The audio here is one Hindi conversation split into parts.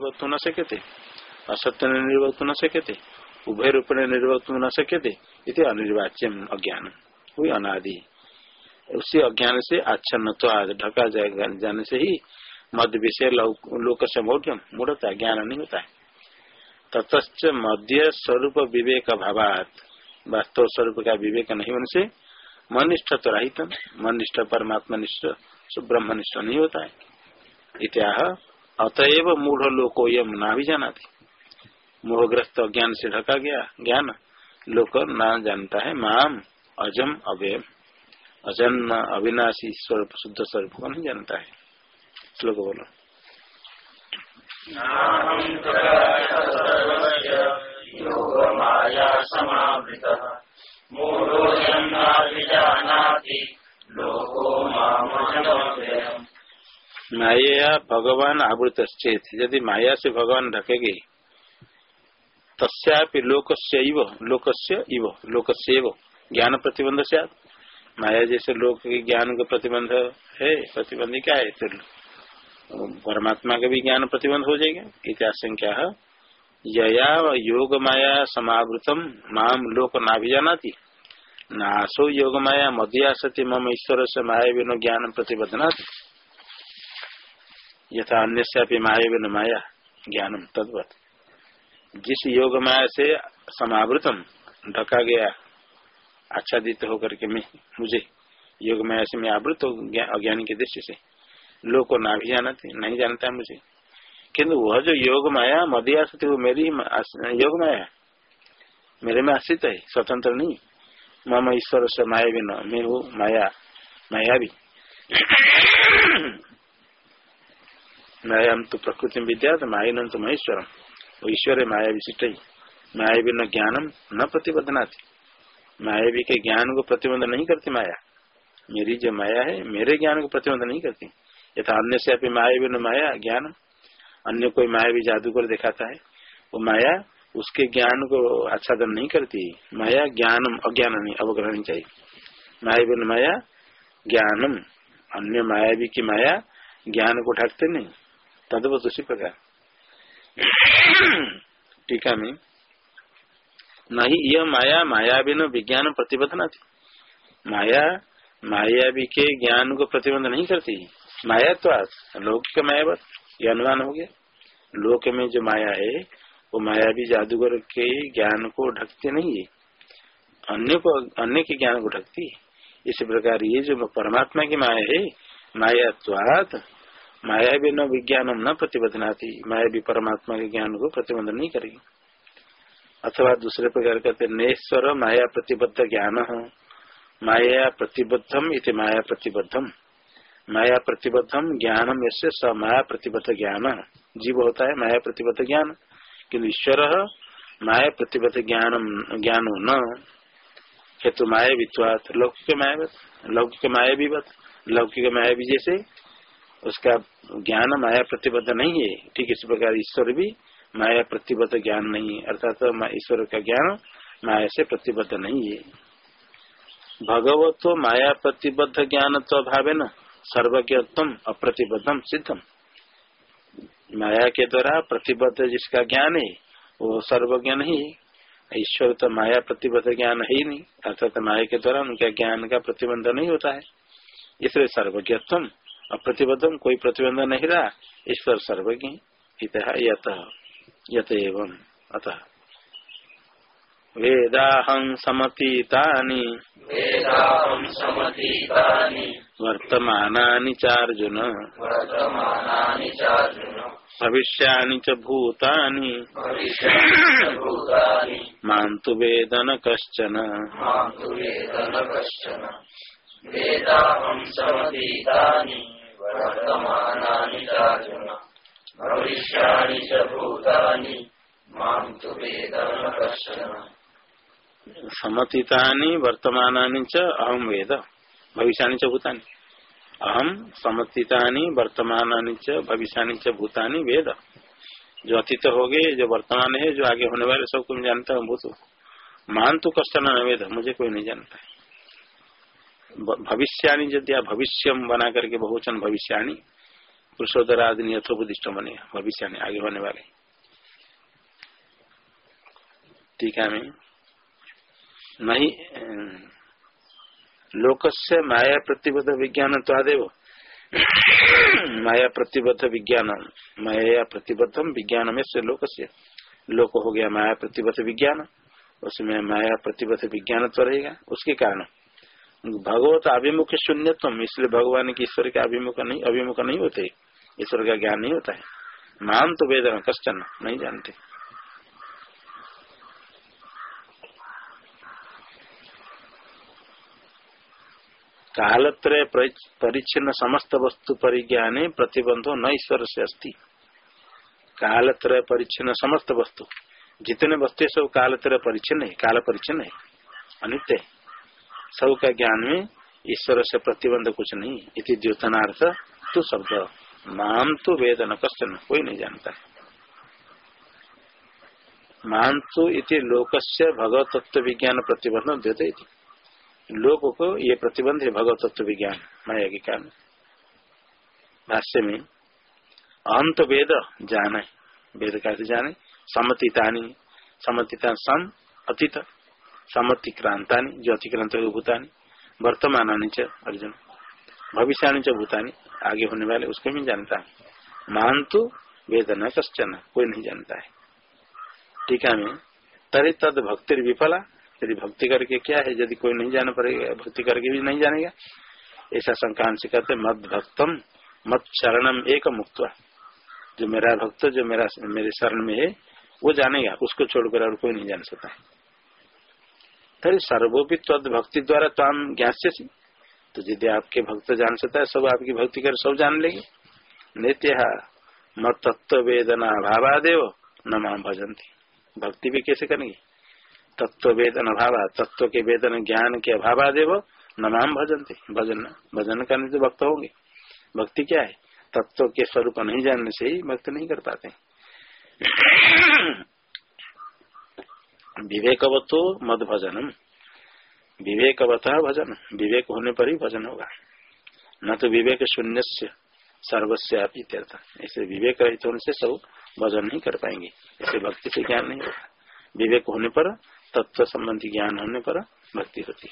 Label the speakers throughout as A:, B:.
A: निर्वक्त न सकते असत्य निर्वक्त न सकते उभय रूप ने निर्वक्त न सकते इति अनिर्वाच्यम अज्ञान वही अनादि। उसी अज्ञान से आच्छन्न तो ढका जाने से ही मध्य विषय लोक से मौढ़ मूढ़ता ज्ञान नहीं होता है। ततच मध्य स्वरूप विवेक अभावात, वास्तव स्वरूप का विवेक नहीं होने से मनिष्ठ तो रहित मनिष्ठ परमात्मा निष्ठ ब्रह्मनिष्ठ नहीं होता है। इत्याह अतएव मूढ़ लोको यम ना भी जाना थी मोहग्रस्त ज्ञान से ढका गया ज्ञान, लोक ना जानता है माम, अजम, अव्ययम। अजन्म अविनाशी स्वरूप, शुद्ध स्वरूप को नहीं जानता है। श्लोक बोलो। माया भगवान आवृत चेत यदि माया से भगवान ढकेगे तस्यापि लोकस्य इव लोकस्य इव लोकस्य ज्ञान प्रतिबंध से माया जैसे लोक के ज्ञान का प्रतिबंध है, प्रतिबंध क्या है? तो परमात्मा का भी ज्ञान प्रतिबंध हो जाएगा। इतिहासंख्या यया योग माया समावृतम, माम लोक ना भी जाना थी नासो योग माया मध्या सती मम ईश्वर से माया बिनो ज्ञान प्रतिबद्धना यथा अन्य माया बिन माया ज्ञानम तद्वत। जिस योग माया से समावृतम, ढका गया, आच्छादित होकर के मैं, मुझे योग माया से मैं आवृत हो अज्ञानी के दृष्टि से, लोग को ना भी जानते, नहीं जानता मुझे। किंतु वह जो योग माया, मदी आश्रित वो मेरी योग माया, मेरे में आश्रित है, स्वतंत्र नहीं। मम ईश्वर से माया भी न मैं हूँ माया माया भी। माया तो प्रकृति विद्या तो माया तो महेश्वरम वो ईश्वर माया विशिष्ट ही माया भी न ज्ञानम न प्रतिबद्धना थी माया भी के ज्ञान को प्रतिबंध नहीं करती माया मेरी जो माया है मेरे ज्ञान को प्रतिबंध नहीं करती यथा अन्य से अपनी माया भी न माया ज्ञान अन्य कोई माया भी जादूगर दिखाता है वो माया उसके ज्ञान को आच्छादन नहीं करती माया ज्ञानम अज्ञान अवग्रहण चाहिए माया बिन माया ज्ञानम अन्य माया भी की माया ज्ञान को ढकते नहीं तदवत उसी प्रकार। टीका में, नहीं, यह माया माया बिन विज्ञान प्रतिबद्ध न थी। माया माया भी के ज्ञान को प्रतिबंध नहीं करती। माया तो आज लौकिक माया बस, ये अनुमान हो गया। लोक में जो माया है, वो माया भी जादूगर के ज्ञान को ढकते नहीं है। अन्य को, अन्य के ज्ञान को ढकती है। इसी प्रकार ये जो परमात्मा की माया है माया त्वात माया भी न विज्ञान न प्रतिबद्धना थी माया भी परमात्मा के ज्ञान को प्रतिबंध नहीं करेगी। अथवा दूसरे प्रकार कहते नेश्वर माया प्रतिबद्ध ज्ञान। माया प्रतिबद्धम इति माया प्रतिबद्धम माया प्रतिबद्धम ज्ञानम यसे स माया प्रतिबद्ध ज्ञान। जीव होता है माया प्रतिबद्ध ज्ञान। किन्तु ईश्वर माया प्रतिबद्ध ज्ञान ज्ञान न। हेतु माया वित्वात लौकिक माया लौकिक माया भी लौकिक माया भी जैसे उसका ज्ञान माया प्रतिबद्ध नहीं है। ठीक इस प्रकार ईश्वर भी माया प्रतिबद्ध ज्ञान नहीं है। अर्थात ईश्वर का ज्ञान माया से प्रतिबद्ध नहीं है। भगवत माया प्रतिबद्ध ज्ञान तो अभाव है न। सर्वज्ञत्म अप्रतिबद्धम सिद्धम माया के द्वारा प्रतिबद्ध जिसका ज्ञान है, वो सर्वज्ञ नहीं ईश्वर तो माया प्रतिबद्ध ज्ञान है ही नहीं। अर्थात माया के द्वारा उनका ज्ञान का प्रतिबंध नहीं होता है। इसलिए सर्वज्ञत्म अप्रतिबद्धम कोई प्रतिबंध नहीं रहा। ईश्वर सर्वज्ञ यत यत एवं अतः। वेदाहं समतीतानि
B: वेदाहं समतीतानि
A: वर्तमानानि चार्जुन।
B: वर्तमानानि चार्जुन।
A: भविष्यानि च भूतानि।
B: भविष्यानि भूतानि।
A: माँ तु वेद कश्चन।
B: माँ तु वेद कश्चन। वेदाहं समतीतानि। वर्तमानानि चार्जुन भविष्यानि च भूतानि, माँ तु वेद न कश्चन
A: समतीतानि वर्तमानानि च अहम वेद। भविष्यानि च भूतानि। अहम समतीतानि वर्तमानानि च भविष्यानि च भूतानि, वेद। जो अतीत हो गए जो वर्तमान है, जो आगे होने वाले, सब कुछ जानता हूँ, भूत। मान तो कष्ट न वेद। मुझे कोई नहीं जानता है। भविष्याणी यदि भविष्यम बना करके बहुचन भविष्याणी आदि यथोपदिष्ट बने भविष्य आगे होने वाले। टीका में नहीं लोकस्य माया प्रतिबद्ध विज्ञान तो आदेव। माया प्रतिबद्ध विज्ञान माया प्रतिबद्धम विज्ञान में से लोक से लोक हो गया माया प्रतिबद्ध विज्ञान, उसमें माया प्रतिबद्ध विज्ञान तो रहेगा, उसके कारण। भगवत अभिमुख शून्यत्म इसलिए भगवान की ईश्वर के अभिमुख नहीं अभिमुख नहीं होते। ईश्वर का ज्ञान नहीं होता है। मान तो वेदन कष्टन नहीं जानते। कालत्रय परिच्छिन्न समस्त वस्तु परिज्ञाने प्रतिबंधो न ईश्वर से अस्थि कालत्रय परिच्छिन्न समस्त वस्तु। जितने वस्तु सब कालत्रय परिच्छिन्न है, काल परिच्छिन्न है। अनित्य सब का ज्ञान में ईश्वर से प्रतिबंध कुछ नहीं, इति द्योतनार्थ तू शब्द। मान तो वेद न कष्ट कोई नहीं जानता। है मान तो इति लोकस्य भगवत तत्व विज्ञान प्रतिबंध द्योते लोक को ये प्रतिबंध है भगवत तत्व विज्ञान, माया के कारण। भाष्य में, अंत वेद जाने। वेद कैसे जाने। समतितानी समतिता सम, अतीत। समतिक्रांता जो अतिक्रांत भूतानी वर्तमान अर्जुन, भविष्याणी च भूतानी, आगे होने वाले उसको भी जानता है। मान तो वेद कश्चन, कोई नहीं जानता है। टीका में तरी तद भक्ति विफला, यदि भक्ति करके क्या है, यदि कोई नहीं जाना पड़ेगा, भक्ति करके भी नहीं जानेगा, ऐसा संक्रांत से कहते मत भक्तम मत शरणम एक मुक्त जो मेरा भक्त, जो मेरा, मेरे शरण में है, वो जानेगा, उसको छोड़कर और कोई नहीं जान सकता है। तरी सर्वोपि तद भक्ति द्वारा तो हम ज्ञास्य तो यदि आपके भक्त जान सकता है, सब आपकी भक्ति कर सब जान लेंगे। नित्य मत तत्व वेदना भावादेव, न माम भजंती भक्ति भी कैसे करेंगे? तत्व वेदन अभाव तत्व के वेदन, ज्ञान के अभावादेव नमाम भजन थे भजन भजन करने से भक्त होंगे। भक्ति क्या है? तत्व के स्वरूप नहीं जानने से ही भक्त नहीं कर पाते। विवेकवतो मद भजनम विवेकवत भजन। विवेक होने पर ही भजन होगा। न तो विवेक शून्य से सर्वस्व ऐसे विवेक रहित होने से सब भजन नहीं कर पाएँगे। ऐसे भक्ति से ज्ञान नहीं होगा। विवेक होने पर, तत्व संबंधी ज्ञान होने पर भक्ति होती।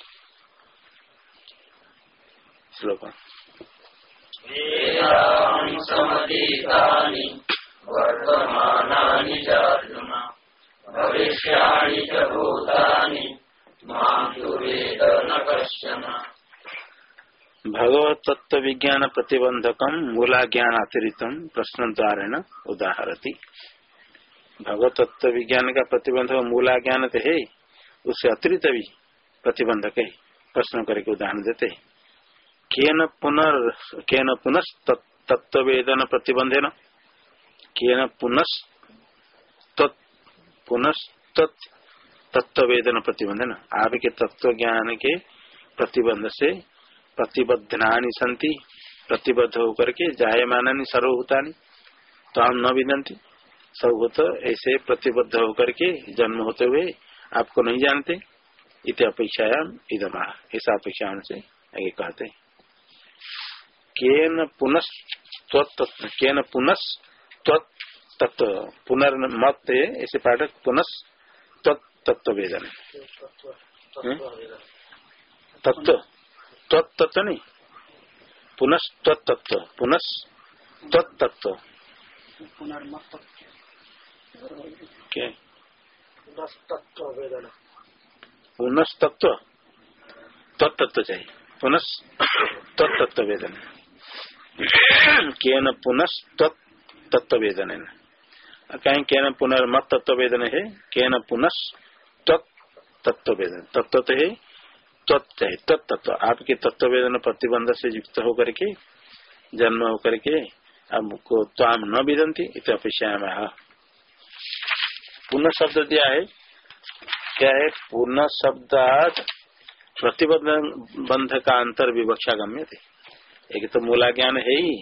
A: श्लोक भगवत तत्व विज्ञान प्रतिबंधकम मूला ज्ञान अतिरिक्त प्रश्न द्वारा उदाहरती। भगवत तत्व विज्ञान का प्रतिबंध मूला ज्ञान तो है उससे अतिरिक्त भी प्रतिबंधक है प्रश्न करके उदाहरण देते। है केन केन पुनः तत्व वेदन प्रतिबंधे न केन पुनः पुनः तत्व वेदन प्रतिबंध न आपके तत्व ज्ञान के प्रतिबंध से प्रतिबद्धनानी संति प्रतिबद्ध होकर के जायमानी सर्वभूतानी। तो हम न सर्वभूत ऐसे प्रतिबद्ध होकर के जन्म होते हुए आपको नहीं जानते। इत अपेक्षायाम इदमा। ऐसा अपेक्षा से आगे कहते केन पुनः केन पुनः तत्व पुनर्मत ऐसे पाठक पुनः तत्व वेदन तत्व तत्व नहीं। पुनः तत्व पुनः तत्व पुनस्तत्व तत्तत्व चाहिए। पुनः तत्तत्व वेदन केन पुनः तत्व वेदन कहीं केन पुनर्मत तत्व वेदन है केन पुनः तत्व वेदन तत्व तो है तत्व है तत्व आपके तत्व वेदन प्रतिबंध से युक्त होकर के जन्म होकर के आपको ताम न विदंती इत पुनः शब्द दिया है क्या है पुनः शब्द प्रतिबंध बंध का अंतर विवक्षा गम्य थे एक तो मूला ज्ञान है ही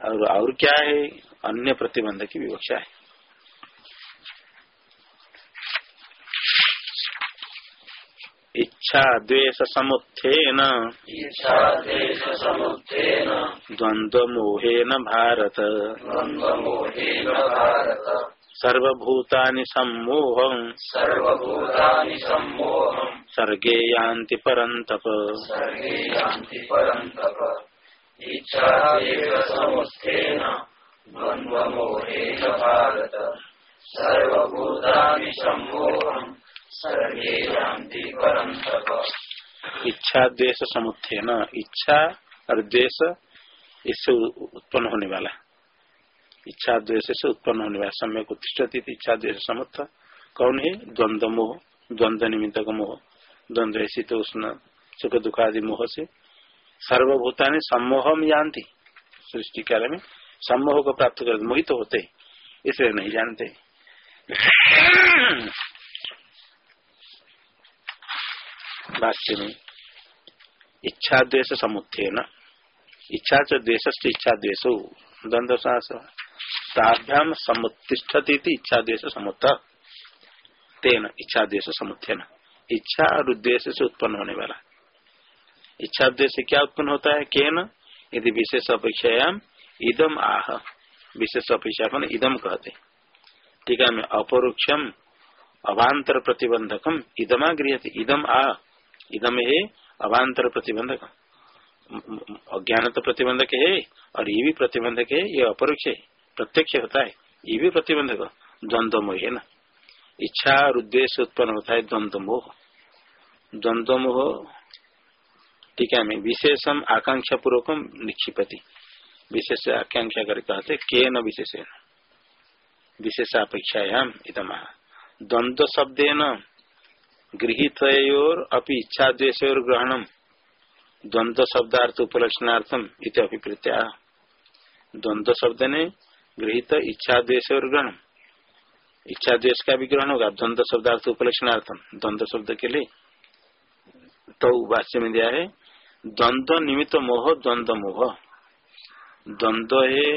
A: और और क्या है अन्य प्रतिबंध की विवक्षा है इच्छा द्वेष समुत्थेन द्वंद्व मोहेन भारत। सर्वभूतानि सम्मोहं
B: सर्वभूतानि सम्मोहम्।
A: सर्गे यान्ति परन्तप।
B: सर्गे यान्ति परन्तप। इच्छा देश समुत्थेन द्वन्द्वमोहेन भारत। सर्वभूतानि सम्मोहम्।
A: इच्छा द्वेष न? इच्छा और द्वेष इससे उत्पन्न होने वाला। इच्छा द्वेष से उत्पन्न होने वाला। समय को तिष्ठती इच्छा द्वेष समुत्थ। कौन है? द्वंद्व मोह। द्वंद्व निमित्त का मोह। द्वंद्व शीत उष्ण सुख, दुख आदि मोह से सर्वभूता ने सम्मोहम जानती सृष्टि काल में सम्मोह को प्राप्त कर मोहित तो होते। इसलिए नहीं जानते। भाष्य में इच्छा द्वेष समुत्थे न इच्छा च द्वेष इच्छा द्वेषो द्वंद्व ताभ्याम समुत्तिष्ठती इच्छा द्वेष समुत्थ तेन इच्छा द्वेष समुत्थन इच्छा और उद्देश्य से उत्पन्न होने वाला इच्छा उद्देश्य क्या उत्पन्न होता है केन यदि विशेष अपेक्षायाम इदम आह विशेष अपेक्षा इदम कहते ठीक है मैं अपरोक्षम अभांतर प्रतिबंधकम इदमा गृह इदम आ इदम है अभांतर प्रतिबंधक। अज्ञान तो प्रतिबंधक है और ये भी प्रतिबंधक है, ये अपरोक्ष है, प्रत्यक्ष होता है, ये भी प्रतिबंधक। द्वंद्व मोह है ना। इच्छा और उद्देश्य उत्पन्न होता है द्वंद्व मोह द्वंद्व मोह टीका विशेषम आकांक्षा पूर्वकम निक्षिपति। विशेष आकांक्षा कर कहते के न विशेष विशेष अपेक्षायाम इतम द्वंद्व शब्द न गृहित अपनी इच्छा द्वेश ग्रहणम द्वंद्व शब्दार्थ उपलक्षणार्थम इत अभिप्रीत्या द्वंद्व शब्द ने गृहित इच्छा द्वेश और ग्रहण इच्छा द्वेश का भी ग्रहण होगा द्वंद्व शब्दार्थ उपलक्षणार्थम द्वंद्व शब्द के लिए तो भाष्य में दिया है द्वंद्व निमित्त मोह द्वंद्व मोह द्वंद्व है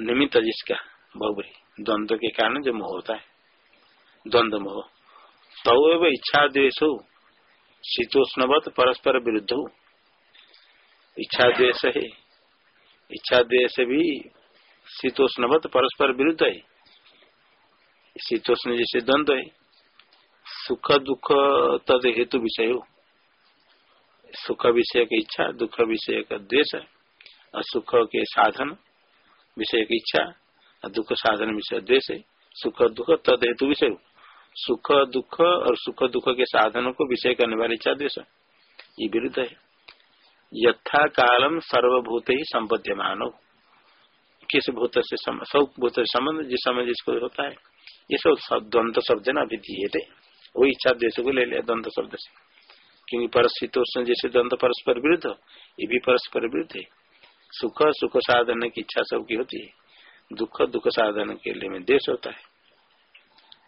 A: निमित्त जिसका, बहुबरी। द्वंद्व के कारण जो मोह होता है द्वंद्व मोह तो इच्छा द्वेश हो शीतोष्णवत परस्पर विरुद्ध हो इच्छा द्वेष है इच्छा द्वेष भी शीतोष्णवत परस्पर विरुद्ध है शीतोष्ण जैसे द्वंद्व है सुख दुख तद हेतु विषय। हो सुख विषय की इच्छा, दुख विषय का द्वेष और सुख के साधन विषय की इच्छा और दुख साधन विषय द्वेष है सुख दुख तद हेतु विषय। हो सुख, दुख और सुख, दुख के साधनों को विषय करने वाले इच्छा द्वेष ये विरुद्ध है। यथा कालम सर्वभूत ही संबद्ध मानो किस भूत से सब भूत से संबंध, जिस समय जिसको होता है। ये सब द्वंद्व शब्द न अभी दिए थे वो इच्छा द्वेष को ले लिया द्वंद्व शब्द से। क्योंकि परस्थितोष्ण जैसे द्वंद्व परस्पर विरुद्ध, ये भी परस्पर विरुद्ध है। सुख सुख साधन की इच्छा सबकी होती है। दुख दुख साधन के लिए में देश होता है।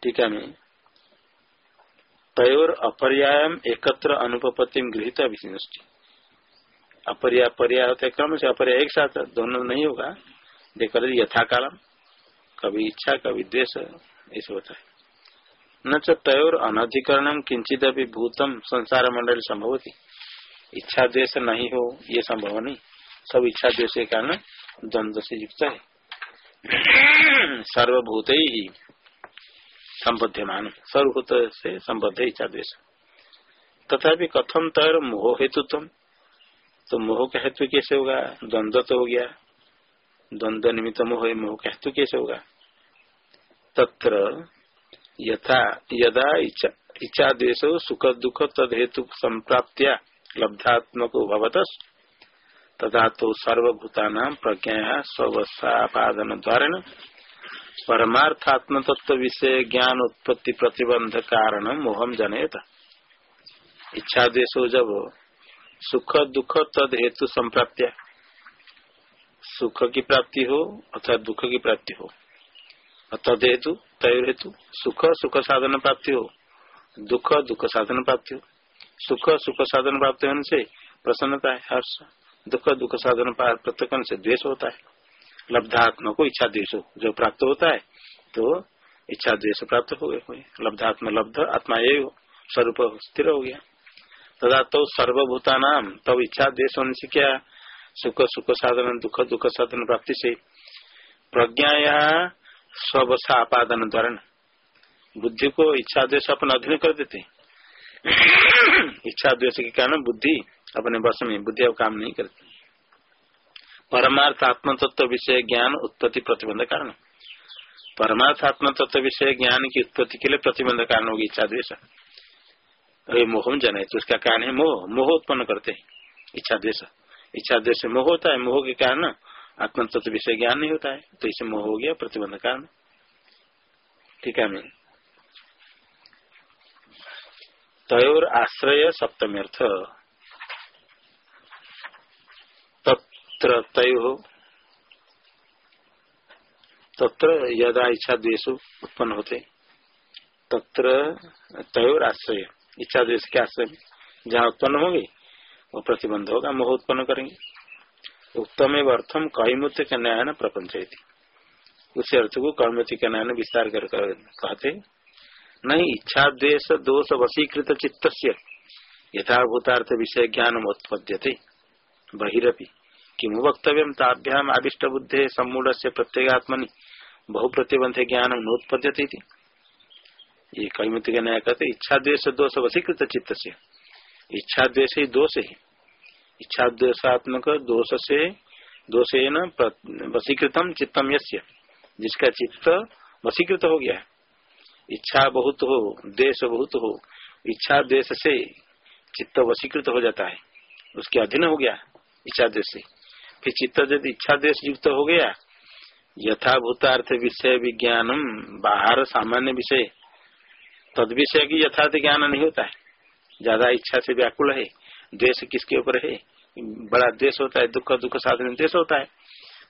A: टीका में तयोर अपर्याय एकत्र अनुपत्ति गृहित अभिष्टि अपर्याय पर्याय होता क्रम से अपर्याय एक साथ दोनों नहीं होगा। देखकर यथा कालम कभी इच्छा, कभी द्वेष, ऐसे होता है। न तयोर अनधिकरण किंचित अभी भूतम संसार मंडल संभव थी इच्छा, द्वेष नहीं हो, ये संभव नहीं। सब इच्छा, द्वेष के कारण द्वंद्व से युक्त है। सर्वभूत ही संबद्धमान सर्वभूत से संबद्ध इच्छा द्वेष तथा कथम तर मोह हेतु तुम तो मोह का हेतु कैसे होगा? द्वंद्व तो हो गया। द्वंद्व निमित्त मोह मोह का हेतु कैसे होगा? तत्र यथा, यदा इच्छा द्वेश सुख दुख तद हेतु संप्राप्तिया लब्धात्मक भवत तथा तो सर्वभूता प्रज्ञा स्वसापादन द्वारा परमार्थात्म तत्व विषय ज्ञान उत्पत्ति प्रतिबंध कारण मोहम जनेत इच्छा देश जब सुख, दुख, तद हेतु संप्राप्तिया। सुख की प्राप्ति हो, अथवा दुख की प्राप्ति हो। तद हेतु, तय हेतु, सुख सुख साधन प्राप्ति हो। दुख दुख साधन प्राप्ति हो। सुख सुख साधन प्राप्ति होने से प्रसन्नता है, हर्ष। दुख दुख साधन प्राप्त से द्वेष होता है। लब्धात्म को इच्छा द्वेष जो प्राप्त होता है तो इच्छा द्वेष प्राप्त हो गए लब्धात्म लब्ध, आत्मा ये स्वरूप स्थिर हो गया। तदा तो सर्वभूता नाम तब इच्छा देश होने से क्या? सुख सुख साधन, दुख दुख साधन प्राप्ति से। प्रज्ञा या स्वसा आपादन द्वारा। बुद्धि को इच्छा द्वेष अपने अधीन कर देते इच्छा द्वेष के कारण बुद्धि अपने बस में, बुद्धि अब काम नहीं करती। परमार्थ आत्म तत्व विषय ज्ञान उत्पत्ति प्रतिबंध कारण। परमार्थ आत्म तत्व विषय ज्ञान की उत्पत्ति के लिए प्रतिबंध कारण होगी इच्छा द्वेष। मोह जन है तो उसका कारण है मोह। मोह उत्पन्न करते इच्छा द्वेष। इच्छा द्वेष मोह होता है, मोह के कारण आत्म तत्व विषय ज्ञान नहीं होता है तो इसे मोह हो गया, प्रतिबंध कारण। ठीक है, मैं। तयोर आश्रय सप्तम्यर्थ तत्र तय तत्र यदा इच्छा द्वेश उत्पन्न होते, तत्र तयोर आश्रय। इच्छा द्वेश के आश्रय जहाँ उत्पन्न होंगे, वो प्रतिबंध होगा, मोह उत्पन्न करेंगे। उत्तम एवं अर्थम कईमुत्य का न्याय न प्रपंच उस अर्थ को कर्मति का न्याय विस्तार कर कहते नहीं इच्छा द्वेश दोष वशीकृत चित्त यथाभूतार्थ विषय ज्ञान उत्पद्यते। बहिरपि। किमु वक्तव्य ताभ्याम आदिष्ट बुद्धे सम्मूढ़ से प्रत्येगात्मनि बहु प्रतिबंध ज्ञान नोत्पद्यते ये कैमुति का न्याय कहते इच्छा द्वेश दोष वशीकृत चित्त से इच्छा द्वेश दोष। है इच्छा द्वेषात्मक दोष से दोष वशीकृतम चित्तम यस्य। जिसका चित्त वशीकृत हो गया इच्छा बहुत हो देश बहुत हो इच्छा देश से चित्त वशीकृत हो जाता है। उसके अधीन हो गया इच्छा देश से फिर चित्त यदि इच्छा देश युक्त हो गया, यथाभूतार्थ विषय विज्ञानम, बाहर सामान्य विषय, तद विषय की यथार्थ ज्ञान नहीं होता है। ज़्यादा इच्छा से व्याकुल है देश किसके ऊपर है? बड़ा देश होता है, दुख दुख साधन देश होता है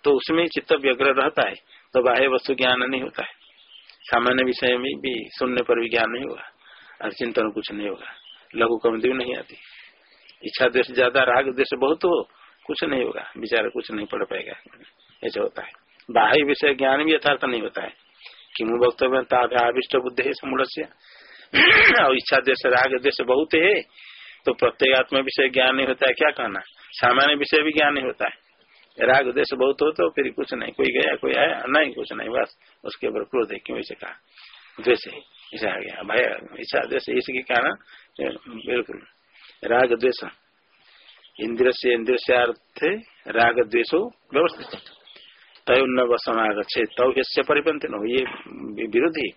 A: तो उसमें चित्त व्यग्र रहता है तो बाह्य वस्तु ज्ञान नहीं होता है। सामान्य विषय में भी सुनने पर भी ज्ञान नहीं होगा, और चिंतन कुछ नहीं होगा, लघु कमती नहीं आती। इच्छा देश ज़्यादा, राग देश बहुत हो कुछ नहीं होगा। विचार कुछ नहीं पढ़ पाएगा। ऐसा होता है। बाह्य विषय ज्ञान भी यथार्थ नहीं होता है। कि मुँह वक्तव्य आविष्ट बुद्ध है समूढ़ से और इच्छा देश, राग देश बहुत है तो प्रत्येगात्म विषय ज्ञान नहीं होता है, क्या कहना? सामान्य विषय भी ज्ञान नहीं होता है। राग देश बहुत हो तो फिर कुछ नहीं। कोई गया, कोई आया, नहीं, कुछ नहीं। बस उसके ऊपर क्रोध है, क्यों ऐसे कहा? द्वेष ऐसा आ गया। ऐसा द्वेष इसके कारण, बिल्कुल। राग द्वेष इंद्र से इंद्र से अर्थ राग द्वेषो व्यवस्थित। तय न वसमागछे तव इससे परिपंथ न हो ये विरोधी।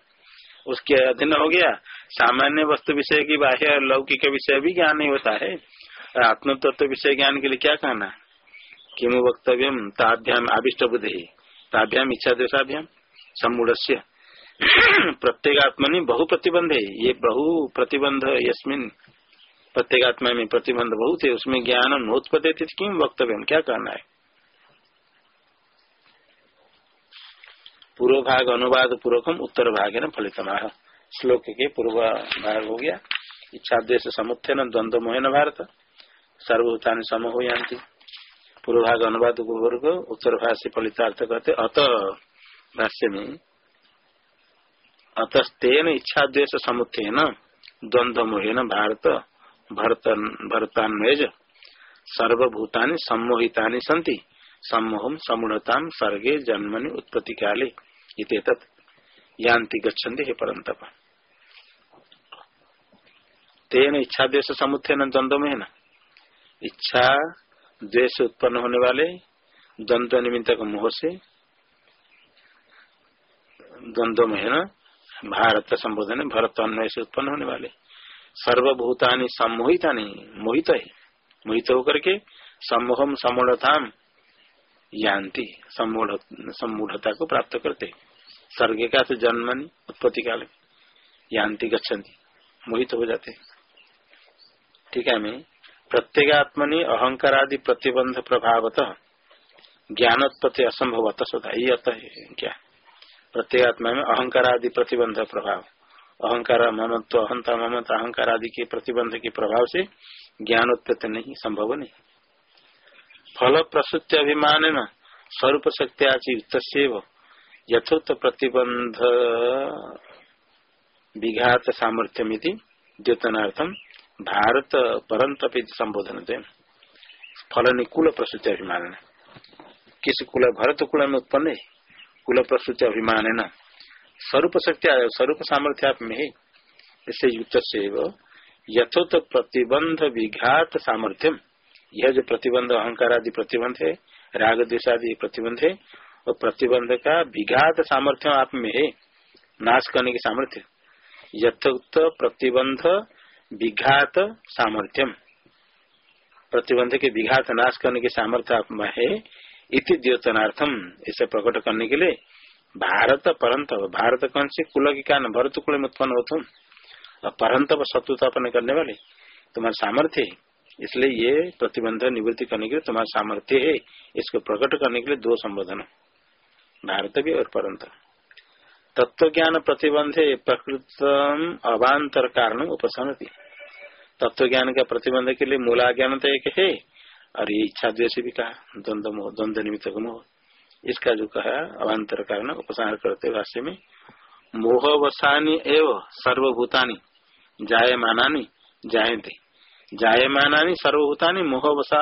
A: उसके अधीन हो गया। सामान्य वस्तु विषय की बाह्य लौकिक विषय भी ज्ञान नहीं होता है। आत्म तत्व विषय ज्ञान के लिए क्या कहना? किम वक्तव्य ताभ्याम आविष्ट बुद्धि। ताभ्याम इच्छा देशाभ्याम। समूढ़ से प्रत्येगात्मा बहु प्रतिबंध। है ये बहु प्रतिबंध यस्मिन प्रत्येगात्मा में प्रतिबंध बहुत है, उसमें ज्ञान नोत्पत्ति किम वक्तव्य क्या करना है? पूर्व भाग अनुवाद पूर्वकम, उत्तर भाग है ना फलित श्लोक के पूर्व भाग हो गया। इच्छा देश समुत्थन द्वंद्व मोहन भारत। सर्वभूता समूह यांति पूर्व भाग अनुवाद वर्ग उत्तर भाग से फलितार्थ कहते, अत भाष्य में, अतस्तेन इच्छा द्वेश समुत्न द्वंद्व मोहन भारत। भरतान्वेज, सर्वभूतानि सम्मोहितानि सन्ति। सम्मोहम समूढ़ता सर्गे जन्मनि उत्पत्ति काले इत यान्ति गच्छन्ति हे परंतप तेन इच्छा द्वेश समुत्न द्वंद्व में इच्छा द्वेष उत्पन्न होने वाले द्वंद्व निमित्त मोह से द्वंद्व में है ना भारत संबोधन भरत अन्वय से उत्पन्न होने वाले। सर्वभूतानि सम्मोहिता नहीं मोहित है। मोहित होकर के सम्मोहम समूढ़ताम यान्ति सम्मूढ़ता को प्राप्त करते सर्ग का से जन्मनि, उत्पत्ति काल यान्ति गच्छन्ति, मोहित हो जाते ठीक है, मैं प्रत्येगात्मनि अहंकार आदि प्रतिबंध प्रभावत ज्ञानोत्पत्ति असंभव तथा ये अत है। क्या? प्रत्येगात्मा में अहंकार आदि प्रतिबंध प्रभाव। अहंकार ममत्व अहंता ममता अहंकार आदि के प्रतिबंध के प्रभाव से ज्ञानोत्पत्ति नहीं संभव नहीं। फल प्रसुत अभिमान न स्वरूप शक्ति युक्त यथोक्त प्रतिबंध विघात सामर्थ्यमिति द्योतनार्थम भारत परंत संबोधन थे फल निकुल प्रसूति अभिमान किस कुल भरत कुल में उत्पन्न है? कुल प्रसूति अभिमान है न स्वरूप शक्ति स्वरूप सामर्थ्य आप में है इससे युक्त से यथोत प्रतिबंध विघात सामर्थ्यम। यह जो प्रतिबंध अहंकार आदि प्रतिबंध है राग द्वेश आदि प्रतिबंध है, और प्रतिबंध का विघात सामर्थ्य आप में है नाश करने की सामर्थ्य। यथोक्त प्रतिबंध विघात सामर्थ्यम। प्रतिबंध के विघात नाश करने की सामर्थ्य आप में है इति द्योतनार्थम, इसे प्रकट करने के लिए भारत परंत, भारत कौन से कुल के कारण भरत कुल में उत्पन्न हो? तुम और परंत शत्रुतापन करने वाले। तुम्हारा सामर्थ्य है। इसलिए ये प्रतिबंध निवृत्ति करने के लिए तुम्हारा सामर्थ्य है। इसको प्रकट करने के लिए दो संबोधन भारत भी और परंत। तत्व ज्ञान प्रतिबंध प्रकृत अवान्तर कारण उपसनति तत्व ज्ञान का प्रतिबंध के लिए मूला ज्ञान तो एक है, और ये इच्छा द्वेष भी कहा, द्वंद्व द्वंद्व निमित्त मोह इसका जो कहा अवान्तर कारण उपसार करते भाष्य में, मोहवसानी एवं सर्वभूतानी, जायमानानी जायते जायमानानी सर्वभूतानी, मोहवसा,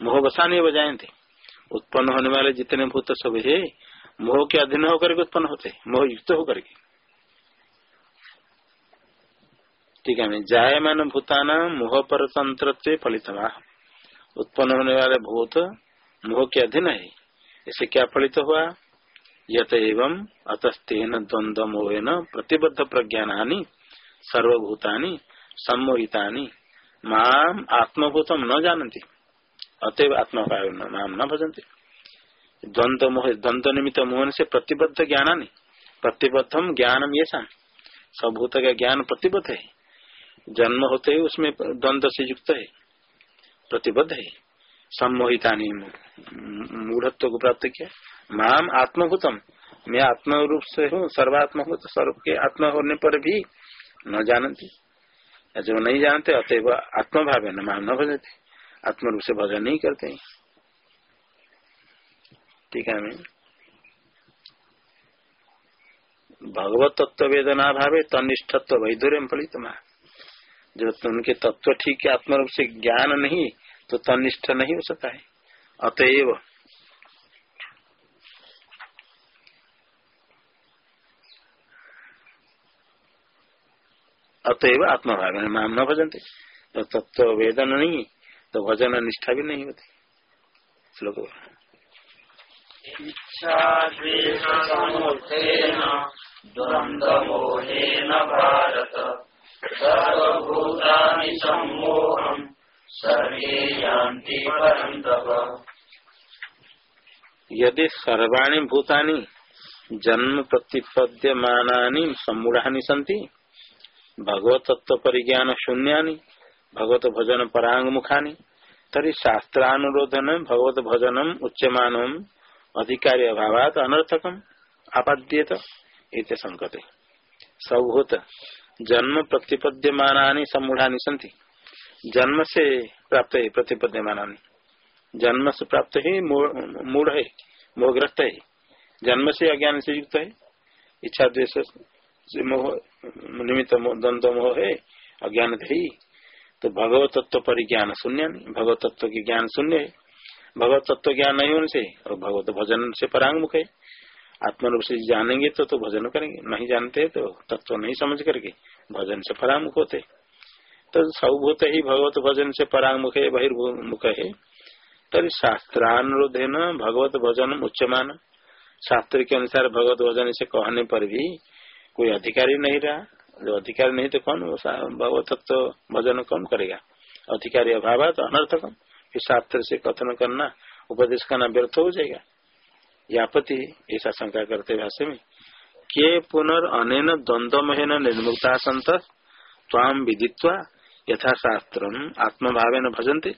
A: मोहवसानी एवं जायते उत्पन्न होने वाले जितने भूत सब है, मोह के अधीन होकर के उत्पन्न होते मोह युक्त होकर के। ठीक है जायमान भूताना मोह पर तंत्र फलित उत्पन्न होने वाले भूत मोह के अधीन है। इसे क्या फलित तो हुआ? यत एवं अतस्तेन द्वंद्व मोहन प्रतिबद्ध प्रज्ञानी सर्वभूतानि, सम्मोहितानि, माम आत्मभूतम न जानती अतएव आत्मा नाम न भजनते। द्वंद्व मोह द्वंद्व निमित्त मोहन से प्रतिबद्ध ज्ञानानि प्रतिबद्धम ज्ञानम ये सबभूत का ज्ञान प्रतिबद्ध है। जन्म होते ही उसमें द्वंद्व से युक्त है। प्रतिबद्ध है। सम्मोहिता नहीं मूढ़त्व को प्राप्त किया। माम आत्मभूतम। मैं आत्म रूप से हूँ सर्वात्म हूँ तो सर्व के आत्मा होने पर भी न जानती। जब नहीं जानते, अतएव आत्मभाव है, न माम न भजते। आत्म रूप से भजन नहीं करते ठीक है मैं भगवत तत्व वेदना भावे, तनिष्ठत्व वैधुर्य फलित जो उनके तत्व ठीक है आत्म रूप से ज्ञान नहीं तो तनिष्ठ नहीं हो सकता है। अतएव अतएव आत्मभाव माम न भजनते। तो तत्व तो वेदन नहीं तो भजन निष्ठा भी नहीं होती। श्लोक
B: भारत।
A: यदि सर्वाणी भूतानि जन्म प्रतिपद्यमानी सम्मूढ़ानी सी भगवत तत्व परिज्ञान शून्यानि, भगवत भजन परांग मुखानी तरी शास्त्रानुरोधन, भगवत भजनम उच्यमान अधिकारी अभावात अनर्थकम, आपाद्येत इत संकते सभूत जन्म प्रतिपद्यमानी सम्मूढ़ानी सी जन्म से प्राप्त है प्रतिपद्य माना जन्म से प्राप्त ही, मूढ़ है, मोहग्रस्त है। जन्म से अज्ञान से युक्त है, इच्छा द्वेष मोह, निमित्त द्वंद्व मोह है, अज्ञान ही। तो भगवत तत्व परिज्ञान शून्य भगवत तत्व की ज्ञान शून्य है। भगवत तत्व ज्ञान नहीं होने से, और भगवत भजन से परांग मुख है। आत्म रूप से जानेंगे तो तो भजन करेंगे। नहीं जानते तो तत्व नहीं समझ करके भजन से परांग होते। तो सौभूत ही भगवत भजन से परामुख है बहिर्मुख है तरी शास्त्रानुरोधे न भगवत भजन उच्चमान शास्त्र के अनुसार भगवत भजन से कहने पर भी कोई अधिकारी नहीं रहा। जो अधिकारी नहीं तो कौन भगवत तो भजन कौन करेगा? अधिकारी अभाव तो अनर्थकम। फिर शास्त्र से कथन करना, उपदेश करना व्यर्थ हो जाएगा। यापति ऐसा शंका करते भाष्य में, के पुनर्न द्वंद्व महीन निर्मुक्ता संत ताम विदित्वा यथा शास्त्र आत्मभाव न भजनते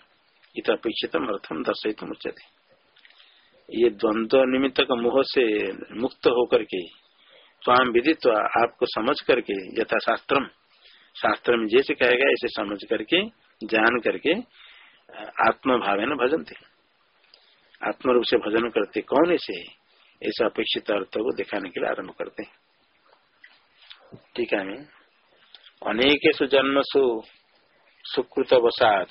A: इत अपेक्षित अर्थम दर्शित उच्चते ये द्वंद्व निमित्त का मोह से मुक्त होकर के स्वाम विदित्व आपको समझ करके यथा शास्त्रम शास्त्र में जैसे कहेगा ऐसे समझ करके, जान करके आत्म भाव न भजनते। आत्म रूप से भजन करते कौन ऐसे ऐसा अपेक्षित अर्थ को दिखाने के लिए आरंभ करते ठीक है अनेकेशु जन्मसु सुकृत वसाद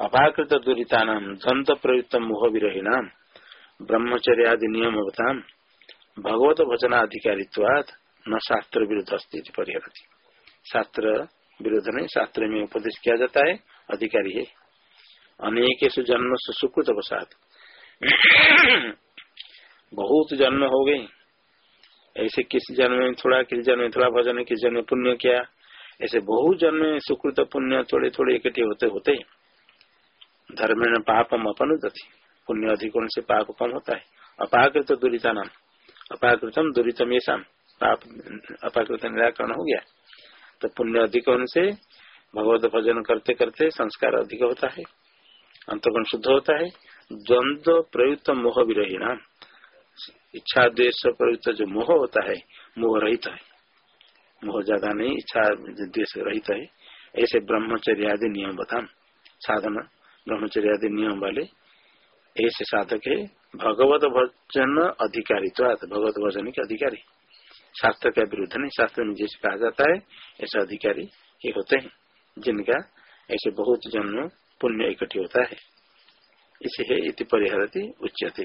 A: अपाकृत दुरीता दंत प्रयुक्त मोह विरहीनाम ब्रह्मचर्य आदि नियम बताम भगवत वचनाधिकारित्वाद न शास्त्र विरुद्ध अस्थिति परिहरती। शास्त्र विरोध नहीं, शास्त्र में उपदेश किया जाता है, अधिकारी है। अनेक जन्म सुकृत वसाद बहुत जन्म हो गए। ऐसे किस जन्म में थोड़ा, किस जन्म में थोड़ा, भजन किस जन्म पुण्य किया ऐसे बहुत जन्म सुकृत पुण्य थोड़े थोड़े इकट्ठे होते होते धर्म में पापम अपनुदति पुण्य अधिक से पाप कम होता है। अपाकृत दुरीता नाम अपाकृतम दुरीतम ये पाप, अपाकृत निराकरण हो गया। तो पुण्य अधिक होने से भगवत भजन करते करते संस्कार अधिक होता है। अंतगुण शुद्ध होता है। द्वंद्व प्रयुक्त मोह विरही नाम इच्छा, द्वेष प्रयुक्त जो मोह होता है, मोह रहित है। मोह ज़्यादा नहीं, इच्छा द्वेष रहित है। ऐसे ब्रह्मचर्य आदि नियम बताम। साधन ब्रह्मचर्य आदि नियम वाले ऐसे साधक है। भगवत भजन अधिकारी भगवत भजन के अधिकारी। शास्त्र का विरुद्ध नहीं, शास्त्र में जैसे कहा जाता है, ऐसे अधिकारी ये होते हैं, जिनका ऐसे बहुत जन्म पुण्य इकट्ठी होता है। इसे है इति परिहरती उच्यते।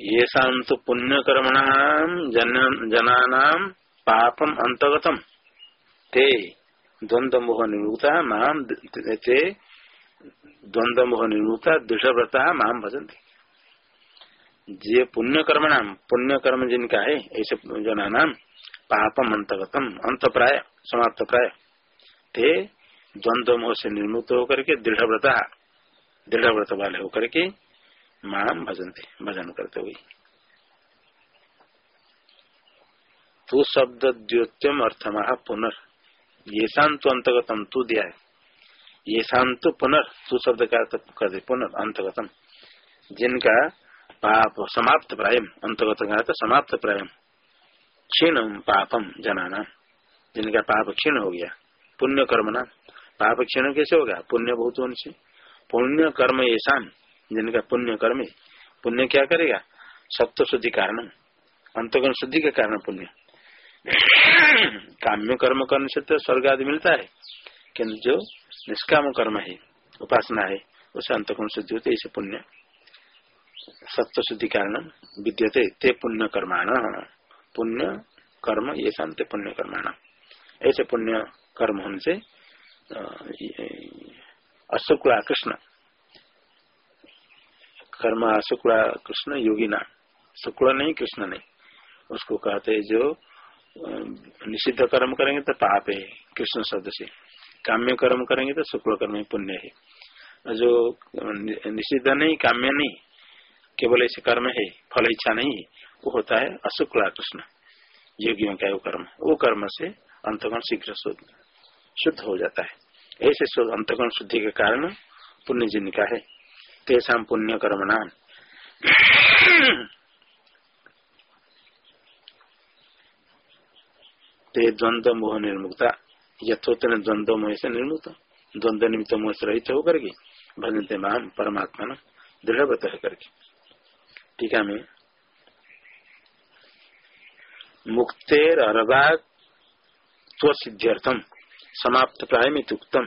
A: ये शांत पुण्य कर्मणाम जन, जनानाम पापम अंतगतम ते द्वंद्व मोह निमुक्ता माम ते द्वंद्व मोह निमुक्ता दुष्व्रता माम भजंती जे पुण्य कर्मणाम पुण्य कर्म जिनका है, ऐसे जनानाम पापम अंतगतम अंत प्राय समाप्त प्राय ते द्वंद्व मोह से निर्मुक्त होकर के दृढ़ व्रता दृढ़ व्रत वाले होकर के माम भजनते भजन करते हुए। तू शब्द द्योत्यम अर्थमा पुनर्। ये शांत अंतगतम तू दिया है। ये शांत पुनर्। तू शब्द का अर्थ कर दे। पुनर्, अंतगतम। जिनका पाप समाप्त प्रायम, अंतगत का अर्थ समाप्त प्रायम। क्षीण पापम जनाना। जिनका पाप क्षीण हो गया। पुण्य कर्म ना पाप क्षीण कैसे होगा? पुण्य बहुत उनसे पुण्य कर्म ऐसा जिनका पुण्य कर्म है, पुण्य क्या करेगा? सत्य शुद्धि कारण अंतगुण शुद्धि के कारण पुण्य। काम्य कर्म करने से तो स्वर्ग आदि मिलता है किन्तु जो निष्काम कर्म है, उपासना है, उसे अंतगुण शुद्धि होती है पुण्य। सत्य शुद्धि कारण विद्यते ते पुण्य कर्माण। पुण्य कर्म ये शांति पुण्य कर्माण। ऐसे पुण्य कर्म होने से अशुक्ला कृष्ण। कर्म अशुक्ला कृष्ण, योगी ना। शुक्ल नहीं, कृष्ण नहीं। उसको कहते है जो निषिद्ध कर्म करेंगे तो पाप है, कृष्ण शब्द से। काम्य कर्म करेंगे तो शुक्ल कर्म पुण्य है। जो निषिद्ध नहीं, काम्य नहीं, केवल ऐसे कर्म है, फल इच्छा नहीं है, वो होता है अशुक्ला कृष्ण। योगियों का वो कर्म। वो कर्म से अंतगण शीघ्र शुद्ध हो जाता है। ऐसे अंतगण शुद्धि के कारण पुण्य जिनका है, तेषा पुण्य कर्मणा ते द्वंद्व मोह निर्मुक्ता। यथोत्तर द्वंद्व मोह से निर्मुक्त। द्वंद्व निमित्त मोह से रहित होकर के भजनते मान परमात्मा न दृढ़ व्रत करके टीका में। मुक्तेर अरबा सिद्ध्यर्थम समाप्त प्राय में उत्तम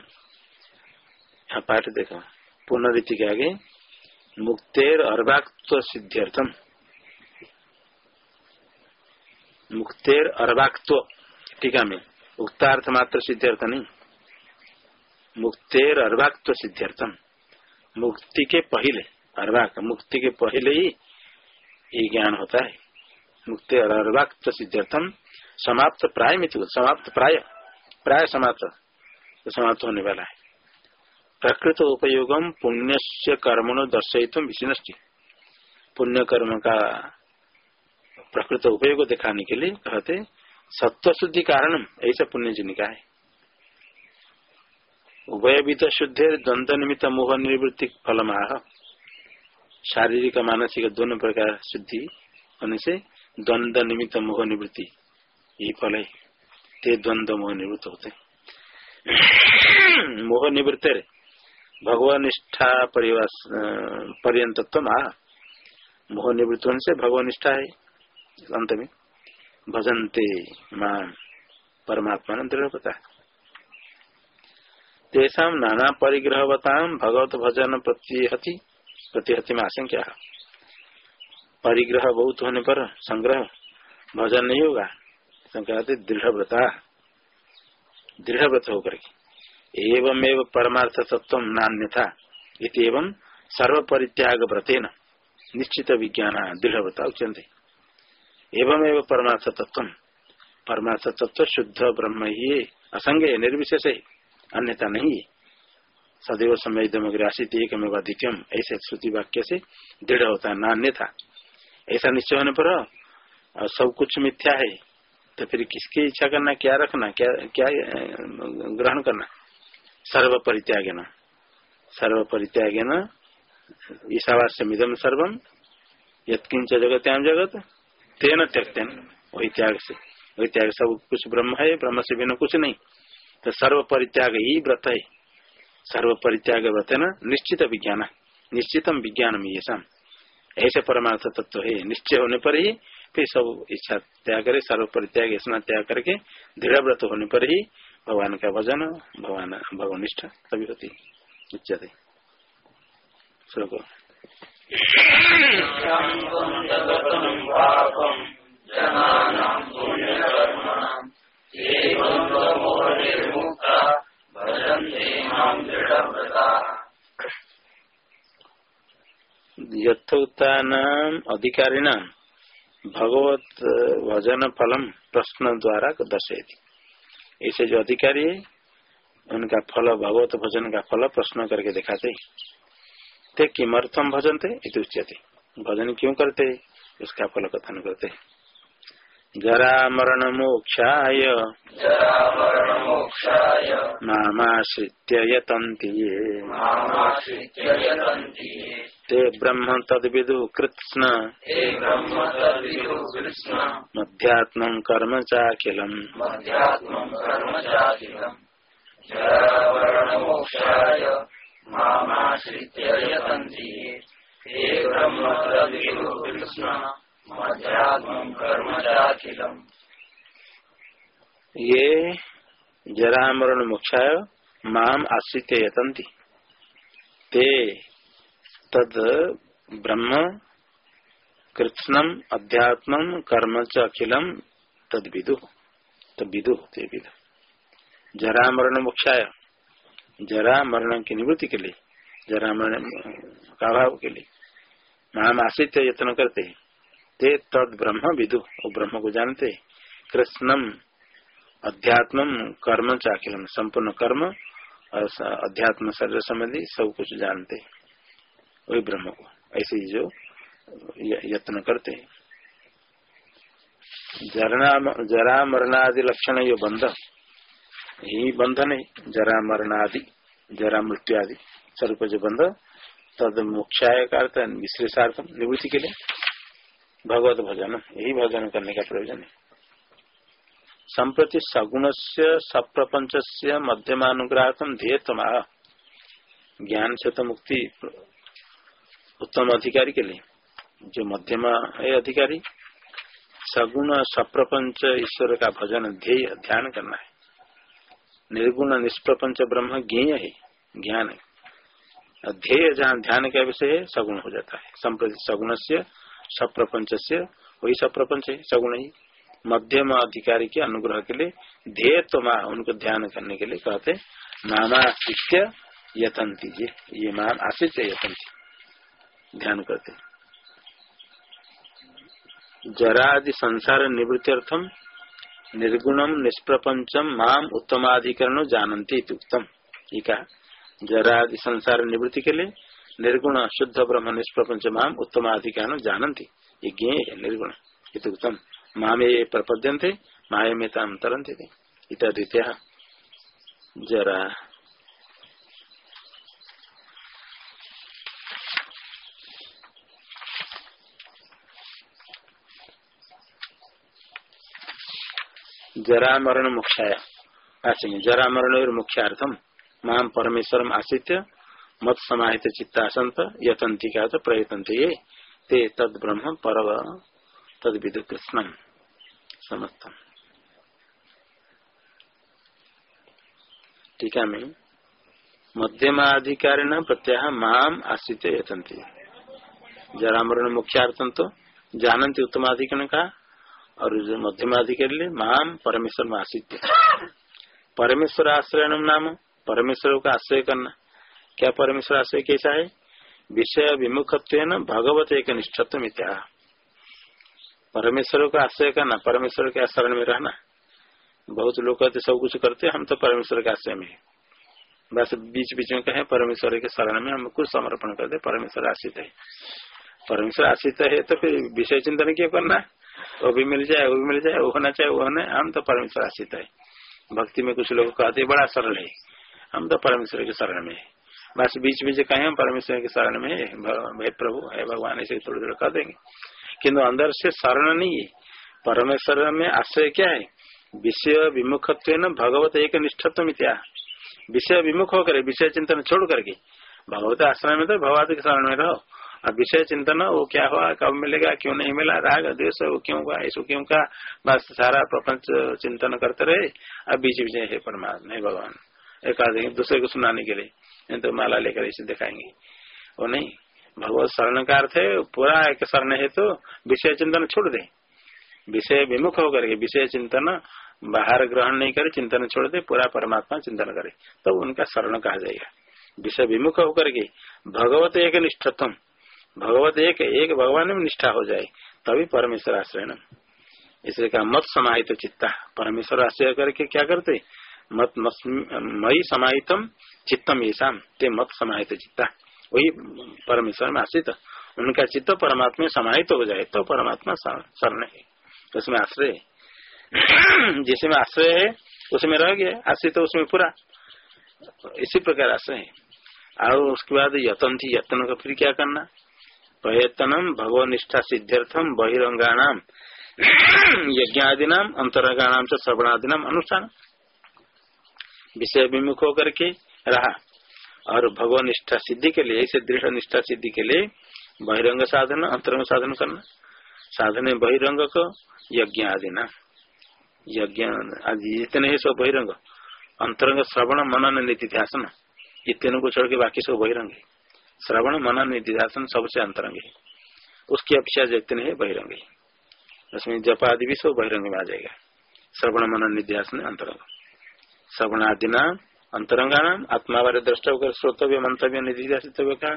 A: यहाँ पाठ देखा। पुनरीति के आगे। मुक्तेर अर्वाक्त्व सिद्ध्यर्थम। मुक्तेर अर्वाक्त्व टीका में। उक्तार्थ मात्र सिद्ध्यर्थ नहीं। मुक्तेर अर्वाक्त्व सिद्ध्यर्थम। मुक्ति के पहले, अर्वाक। मुक्ति के पहले ही ये ज्ञान होता है। मुक्ति अर्वाक्त्व सिद्ध्यर्थम। समाप्त प्राय में समाप्त प्राय। प्राय समाप्त तो समाप्त होने वाला है। प्रकृत उपयोगम पुण्य से कर्मणो दर्शित विशिष्टि पुण्य कर्म का प्रकृत उपयोग दिखाने के लिए कहते सत्व शुद्धि कारण ऐसा पुण्य जिनिका है। उभय विध शुद्धि द्वंद्व निमित्त मोह निवृत्ति फल माह शारीरिक, मानसिक दोनों प्रकार शुद्धि होने से द्वंद्व निमित्त मोह निवृत्ति, यही फल है। ते द्वंद्व मोह निवृत्त होते. मोह निवृत्त भगवान निष्ठा पर्यंतत्व आ मोह निवृत्त होने से भगवान निष्ठा है. अंत में. भजनते मान परमात्मा दृढ़ पता तेषा नाना परिग्रहवता भगवत भजन प्रतिहति प्रतिहति में आशंका परिग्रह बहुत होने पर संग्रह, भजन नहीं होगा. शंका दृढ़ व्रता दृढ़ व्रत होकर एवं एवं परमार्थ तत्व नान्य था एवं सर्व परित्याग व्रतेन निश्चित विज्ञान दृढ़ व्रता उच्चते एवं एवं परमार्थ तत्व परमार्थ तत्व शुद्ध ब्रह्म ही असंग, निर्विशेष है अन्यथा नहीं। है सदैव समय दमग्रासित एक में द्वितीय ऐसे श्रुति वाक्य से दृढ़ होता है नान्य था ऐसा निश्चय होने पर सब कुछ मिथ्या है। तो फिर किसकी इच्छा करना, क्या रखना, क्या क्या ग्रहण करना? सर्व परित्याग न सर्व परित्याग न ईशावास्य मिदम सर्वम यत्किंच जगत्याम जगत, तेन त्यक्तन वही त्याग से वही त्याग सब कुछ ब्रह्म है, ब्रह्म से बिना कुछ नहीं। तो सर्व परित्याग ही व्रत है। सर्व परित्याग व्रत है ना निश्चित विज्ञान, निश्चितम विज्ञान ये शाम ऐसे परमार्थ तत्व है, निश्चय होने पर ही फिर सब इच्छा त्याग करे सर्व परित्याग स्ना त्याग करके दृढ़ व्रत होने पर ही भगवान का भजन, भगवान भगवान निष्ठा सभी होती उच्चते श्लोक। यथोक्ता अधिकारी भगवत भजन फलम प्रश्न द्वारा दर्शेगी ऐसे जो अधिकारी है, उनका फल, भगवत भजन का फल प्रश्न करके दिखाते ते किमर्थम भजन थे उच्यते। भजन क्यों करते? उसका फल कथन करते जरा मरण मोक्षाय मामाश्रित्य यतन्ति ते ब्रह्म तद्विदु कृत्स्न। मध्यात्म कर्म चाखिलम्।
B: मामाश्रित्य यतन्ति ते ब्रह्म तद्विदु कृत्स्न।
A: ये जरा मरण मोक्षा माम आश्रित यतंती ते तद ब्रह्म कृष्णम अध्यात्म, कर्म च अखिलम तद विदु तद विदु ते विदु। जरा मरण मोक्षाय। जरा मरण की निवृत्ति के लिए जरा मरण का भाव के लिए। माम आश्रित यत्न करते हैं। ते तद ब्रह्म विदु। ब्रह्म को जानते? कृष्णम अध्यात्म कर्म चाखिलम संपूर्ण कर्म और अध्यात्म शरीर संबंधी सब कुछ जानते। वही ब्रह्म को। ऐसे जो यत्न करते। जरा मरणादि लक्षण ये बंध। यही बंधन है जरा मरणादि जरा मृत्यु आदि स्वरूप जो बंध। तद मोक्षाय का विश्लेषार्थम निवृत्ति के लिए। भगवत भजन, यही भजन करने का प्रयोजन है। संप्रति सगुण से सप्रपंच से मध्यमानुग्राहम ध्येयतम। ज्ञान से तो मुक्ति उत्तम अधिकारी के लिए। जो मध्यमा है अधिकारी, सगुण, सप्रपंच, ईश्वर का भजन, ध्येय, ध्यान करना है। निर्गुण, निष्प्रपंच, ब्रह्म, ज्ञेय है, ज्ञान है। ध्येय जहाँ ध्यान का विषय है, सगुण हो जाता है। संप्रति सगुण से सप्रपंच से वही सप्रपंच है, सगुण ही। मध्यम अधिकारी के अनुग्रह के लिए, ध्येय तो माँ, उनको ध्यान करने के लिए कहते मामा आश्रित्य यथंती जी। ये मान, आश्रित्य यथंती ध्यान करते जरादि संसार निवृत्त्यर्थम निर्गुणम निष्प्रपंचम माम उत्तमाधिकरण जानती उत्तम ठीक है जरादि संसार निवृत्ति के लिए निर्गुण, शुद्ध, ब्रह्म, निष्प्रपंच, माम उत्तम अधिकार जानती ये ज्ञ है, निर्गुण। उत्तम माम ये प्रपद्यंते माया में ताम तरंती थी इत्यादित्या जरा। जरा मरण मुख्याया जरा मरण मुख्यार्थम माम परमेश्वर आश्रित मत समाहित चित्तासंत यतंती का तो प्रयतंत ये। ते तद ब्रह्म पर तद विद कृष्णम समस्तम टीका में। मध्यमाधिकारी न प्रत्याह माम आश्रित यतंती जरा मरण मुख्यार्थम तो जानती उत्तमाधिकरण का, और मध्यमाधिकारी माम परमेश्वर में आश्रित परमेश्वर आश्रय नाम, परमेश्वर का आश्रय करना। क्या परमेश्वर आश्रय कैसा है विषय विमुखत्व भगवत एक निष्ठत्व मित्या परमेश्वर का आश्रय करना, परमेश्वर के आश्रय में रहना। बहुत लोग कहते, सब कुछ करते, हम तो परमेश्वर के आश्रय में बस बीच बीच में कहे, परमेश्वर के शरण में हम कुछ समर्पण करते परमेश्वर आश्रित है। परमेश्वर आश्रित है तो फिर विषय चिंतन क्यों करना? वो भी मिल जाए, वो भी मिल जाए, वो होना चाहिए, वो होना हम तो परमेश्वर आश्रित है। भक्ति में कुछ लोग कहते बड़ा सरल है। हम तो परमेश्वर के शरण में बस बीच बीच कहे हम परमेश्वर के शरण में भाई प्रभु, है भगवान, ऐसे थोड़ी थोड़ी कर देंगे। किन्तु अंदर से शरण नहीं है। परमेश्वर में आश्रय क्या है? विषय विमुखत्व न भगवत एक निष्ठत्व मित्या विषय विमुख होकर, विषय चिंतन छोड़ करके। भगवत आश्रय में तो भगवत के शरण में रहो। अब विषय चिंतन, वो क्या हुआ, कब मिलेगा, क्यों नहीं मिला, राग, द्वेष, वो क्यों हुआ, ऐसा क्यों का बस सारा प्रपंच चिंतन करते रहे। अब बीच बीच है परमात्मा, है भगवान, एक आदमी दूसरे को सुनाने के लिए। नहीं तो माला लेकर इसे दिखाएँगे। वो नहीं। भगवत शरण का अर्थ है पूरा एक शरण है तो विषय चिंतन छोड़ दे। विषय विमुख होकर के विषय चिंतन बाहर ग्रहण नहीं करे, चिंतन छोड़ दे, पूरा परमात्मा चिंतन करे। तो उनका शरण कहा जाएगा? विषय विमुख होकर के भगवत एक निष्ठतम भगवत एक एक भगवान में निष्ठा हो जाए, तभी परमेश्वर आश्रय इसलिए कहा मत समाहित तो चित्ता। परमेश्वर आश्रय करके क्या करते? मत मई समाहितम, चित्तम ऐसा ते मत समाहित चित्ता। वही परमेश्वर में आश्रित। उनका चित्त परमात्मा समाहित हो जाए तो परमात्मा शरण है। उसमें आश्रय जिसमें आश्रय है, उसमें रह गया, आश्रित तो उसमें पूरा। इसी प्रकार आश्रय है। और उसके बाद यतन थी, यत्न का फिर क्या करना? प्रयत्नम भगवनिष्ठा सिद्ध्यर्थम बहिरंगाणाम यज्ञादिनाम अंतरंगाणाम से श्रवणादिनाम अनुष्ठान। विषय विमुख होकर के रहा। और भगवान निष्ठा सिद्धि के लिए, ऐसे दृढ़ निष्ठा सिद्धि के लिए बहिरंग साधन, अंतरंग साधन करना। साधन बहिरंग को यज्ञ आदि ना। यज्ञ आदि जितने ही सब बहिरंग। अंतरंग श्रवण मनन नीति ध्यान इतने को छोड़ के बाकी सब बहिरंग श्रवण मनन निधिध्यासन सबसे अंतरंग है। उसकी अपेक्षा जितने है बहिरंग उसमें जप आदि भी सब बहिरंग में आ जाएगा। श्रवण मनन निध्यासन अंतरंग। श्रवण आदि नाम अंतरंगा नाम आत्मा बारे द्रष्टव्य श्रोतव्य मंतव्य निधिध्यासितव्य का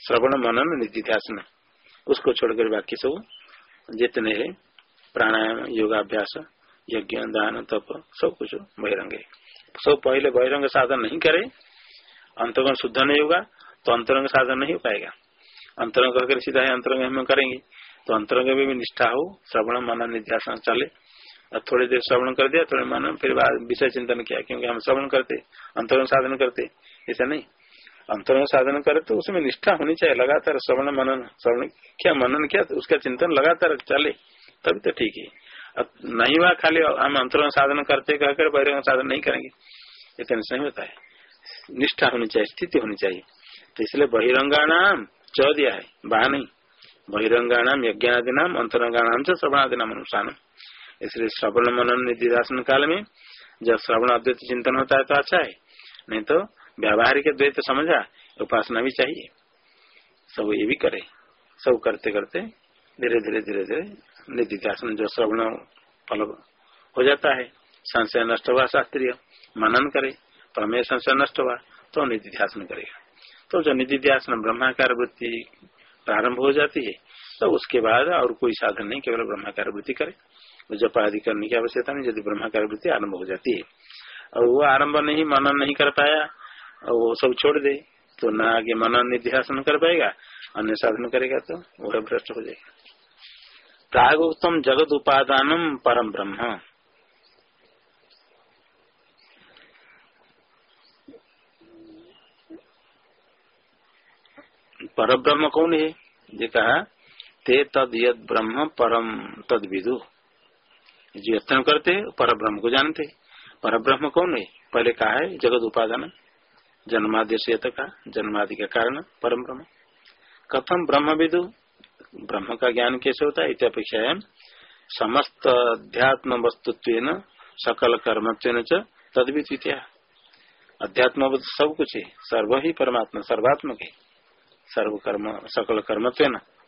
A: श्रवण मनन निधिध्यासन उसको छोड़कर बाकी सब जितने है प्राणायाम योगाभ्यास यज्ञ दान तप सब कुछ बहिरंग सब पहले बहिरंग साधन नहीं करे अंतरंग शुद्ध नहीं होगा तो अंतरंग साधन नहीं हो पाएगा अंतरंग कहकर सीधा है अंतरंग हम करेंगे तो अंतरंग में भी निष्ठा हो श्रवण मन निध्यासन चले और थोड़ी देर श्रवण कर दिया, थोड़े मन, फिर विषय चिंतन किया, क्योंकि हम श्रवण करते, अंतरंग साधन करते, ऐसा नहीं। अंतरंग साधन करे तो उसमें निष्ठा होनी चाहिए, लगातार श्रवण मनन, श्रवण क्या मनन किया तो उसका चिंतन लगातार चले, तभी तो ठीक है। नहीं हुआ खाली हम अंतरंग साधन करते कहकर बहिरंग साधन नहीं करेंगे इतना नहीं होता है। निष्ठा होनी चाहिए, स्थिति होनी चाहिए। तो इसलिए बहिरंगाणाम च दिया है, बा नहीं। बहिरंगाणाम यज्ञादि नाम अंतरंगाणाम से श्रवणादि नाम अनुष्ठान इसलिए श्रवण मनन निधिदासन काल में जब श्रवण अद्वैत चिंतन होता है तो अच्छा है। नहीं तो व्यावहारिक द्वैत समझा, उपासना भी चाहिए। सब ये भी करे। सब करते करते धीरे धीरे धीरे धीरे निधिध्यासन जो श्रवण फल हो जाता है, संशय नष्ट हुआ शास्त्रीय, मनन करे, प्रमेय संशय नष्ट हुआ तो निधि ध्यान करेगा। तो जो निधि ध्यान ब्रह्माकार वृत्ति प्रारंभ हो जाती है तो उसके बाद और कोई साधन नहीं, केवल ब्रह्माकार वृत्ति करे। जप आदि करने की आवश्यकता नहीं, यदि ब्रह्माकार वृत्ति आरंभ हो जाती है। और वो आरंभ नहीं, मनन नहीं कर पाया, और वो सब छोड़ दे तो न आगे मनन निध्यासन कर पाएगा, अन्य साधन करेगा तो वह भ्रष्ट हो जाएगा। प्रागुक्तम जगत उपादान परम ब्रह्म। पर ब्रह्म कौन है? ये कहा, ते तद यद ब्रह्म परम तद विदु जो, यत्न करते पर ब्रह्म को जानते। पर ब्रह्म कौन है? पहले कहा है, जगत उपादान। जन्मादि से का, जन्मादि का कारण परम ब्रह्म। कथम ब्रह्म विदु ब्रह्म का ज्ञान कैसे होता है? इत्यापेक्षा समस्त अध्यात्म वस्तुत्व सकल कर्म तद भी अध्यात्म सब कुछ है। सर्व ही परमात्मा, सर्वात्मक है। सर्व कर्म, सकल कर्म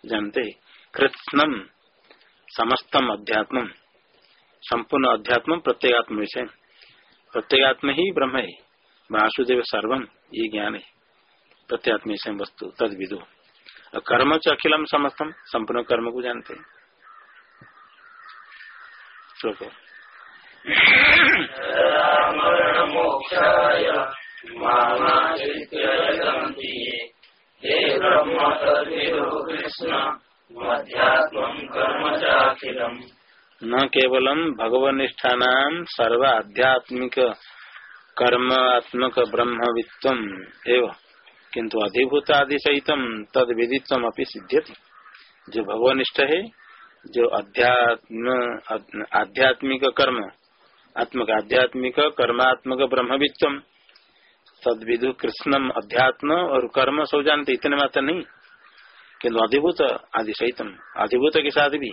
A: जानते। कृष्णम समस्तम अध्यात्म संपूर्ण अध्यात्म प्रत्येगात्म विषय प्रत्येगात्म ही ब्रह्म है। वासुदेव सर्वम ये ज्ञान है। प्रत्यात्म विषय वस्तु तद विदु कर्म च अखिलम समस्तम, संपूर्ण कर्म को जानते श्लोक। न केवलम भगवनिष्ठा सर्व आध्यात्मिक कर्मात्मक ब्रह्मवित्व एवं किंतु अधिभूत आदि सहित तद विदित्व अपनी सिद्ध्यति। जो भगवनिष्ठ है, जो अध्यात्म आध्यात्मिक कर्म, आत्मक, आध्यात्मिक कर्मात्मक ब्रह्मवित्व, तद विदु कृष्णम अध्यात्म और कर्म सब जानते, इतने मात्र नहीं। किन्तु अधिभूत आदि सहितम अधिभूत के साथ भी